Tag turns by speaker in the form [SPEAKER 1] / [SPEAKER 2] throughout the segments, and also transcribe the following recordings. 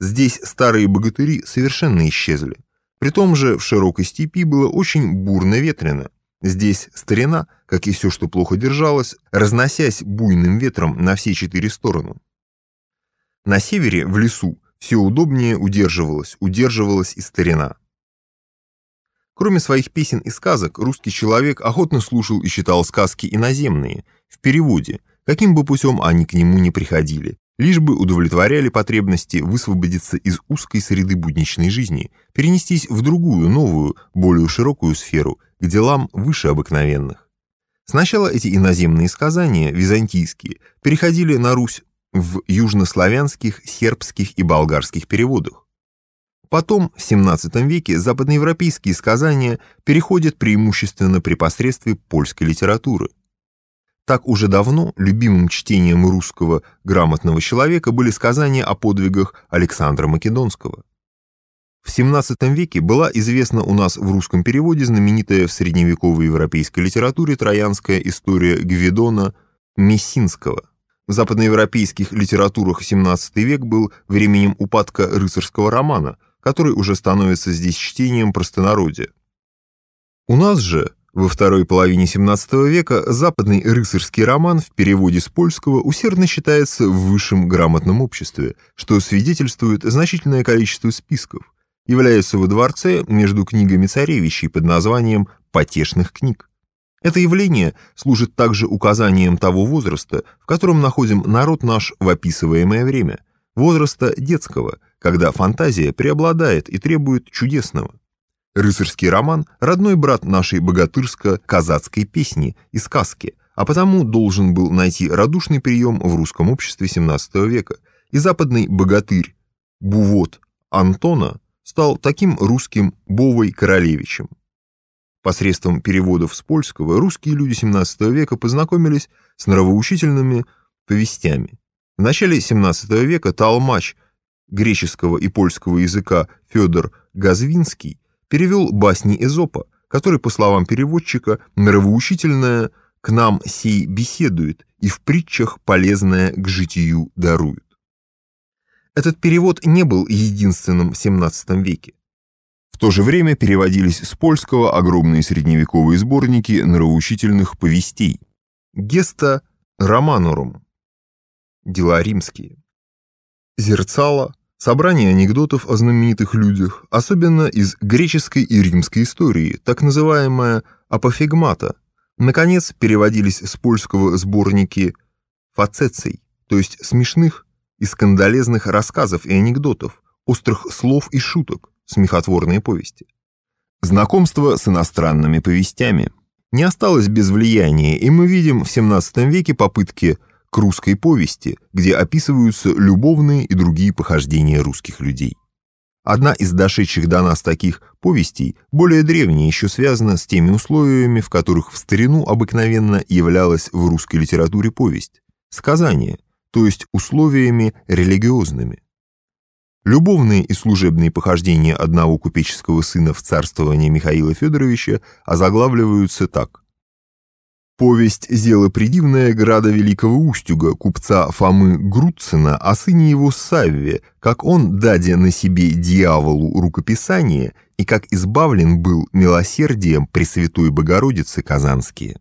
[SPEAKER 1] Здесь старые богатыри совершенно исчезли. При том же в широкой степи было очень бурно ветрено. Здесь старина, как и все, что плохо держалось, разносясь буйным ветром на все четыре стороны. На севере, в лесу, все удобнее удерживалось, удерживалась и старина. Кроме своих песен и сказок, русский человек охотно слушал и читал сказки иноземные, в переводе, каким бы путем они к нему не приходили, лишь бы удовлетворяли потребности высвободиться из узкой среды будничной жизни, перенестись в другую, новую, более широкую сферу, к делам выше обыкновенных. Сначала эти иноземные сказания, византийские, переходили на Русь в южнославянских, сербских и болгарских переводах. Потом, в XVII веке, западноевропейские сказания переходят преимущественно при посредстве польской литературы. Так уже давно любимым чтением русского грамотного человека были сказания о подвигах Александра Македонского. В XVII веке была известна у нас в русском переводе знаменитая в средневековой европейской литературе троянская история Гвидона Мессинского. В западноевропейских литературах XVII век был временем упадка рыцарского романа, который уже становится здесь чтением простонародья. У нас же во второй половине XVII века западный рыцарский роман в переводе с польского усердно считается в высшем грамотном обществе, что свидетельствует значительное количество списков, является во дворце между книгами царевичей под названием «потешных книг». Это явление служит также указанием того возраста, в котором находим народ наш в описываемое время, возраста детского, когда фантазия преобладает и требует чудесного. Рыцарский роман – родной брат нашей богатырско-казацкой песни и сказки, а потому должен был найти радушный прием в русском обществе XVII века, и западный богатырь Бувот Антона стал таким русским Бовой Королевичем. Посредством переводов с польского русские люди XVII века познакомились с нравоучительными повестями. В начале XVII века толмач греческого и польского языка Федор Газвинский перевел басни Эзопа, который, по словам переводчика, нравоучительное к нам сей беседует и в притчах полезное к житию дарует. Этот перевод не был единственным в XVII веке. В то же время переводились с польского огромные средневековые сборники нравоучительных повестей. Геста Романорум Дела римские. Зерцало, собрание анекдотов о знаменитых людях, особенно из греческой и римской истории, так называемая апофегмата. Наконец, переводились с польского сборники фацеций, то есть смешных и скандалезных рассказов и анекдотов, острых слов и шуток, смехотворные повести. Знакомство с иностранными повестями не осталось без влияния, и мы видим в XVII веке попытки к русской повести, где описываются любовные и другие похождения русских людей. Одна из дошедших до нас таких повестей, более древняя, еще связана с теми условиями, в которых в старину обыкновенно являлась в русской литературе повесть – сказание, то есть условиями религиозными. Любовные и служебные похождения одного купеческого сына в царствование Михаила Федоровича озаглавливаются так – Повесть «Зело придивное града Великого Устюга» купца Фомы Груцина о сыне его Савве, как он, дадя на себе дьяволу рукописание, и как избавлен был милосердием Пресвятой Богородицы Казанские.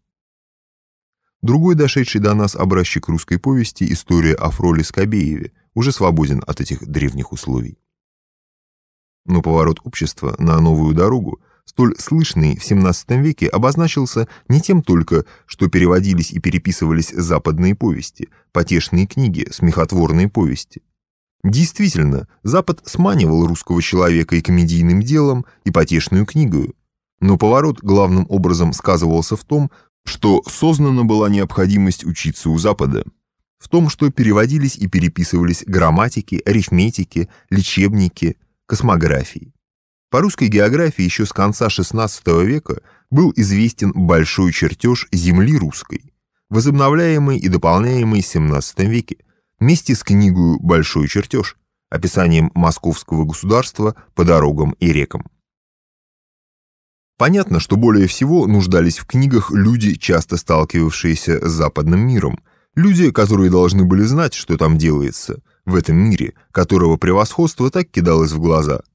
[SPEAKER 1] Другой дошедший до нас образчик русской повести «История о Фроле Скобееве» уже свободен от этих древних условий. Но поворот общества на новую дорогу – столь слышный в XVII веке, обозначился не тем только, что переводились и переписывались западные повести, потешные книги, смехотворные повести. Действительно, Запад сманивал русского человека и комедийным делом, и потешную книгу. Но поворот главным образом сказывался в том, что сознана была необходимость учиться у Запада, в том, что переводились и переписывались грамматики, арифметики, лечебники, космографии. По русской географии еще с конца XVI века был известен большой чертеж земли русской, возобновляемый и дополняемый в XVII веке, вместе с книгой «Большой чертеж», описанием московского государства по дорогам и рекам. Понятно, что более всего нуждались в книгах люди, часто сталкивавшиеся с западным миром, люди, которые должны были знать, что там делается, в этом мире, которого превосходство так кидалось в глаза –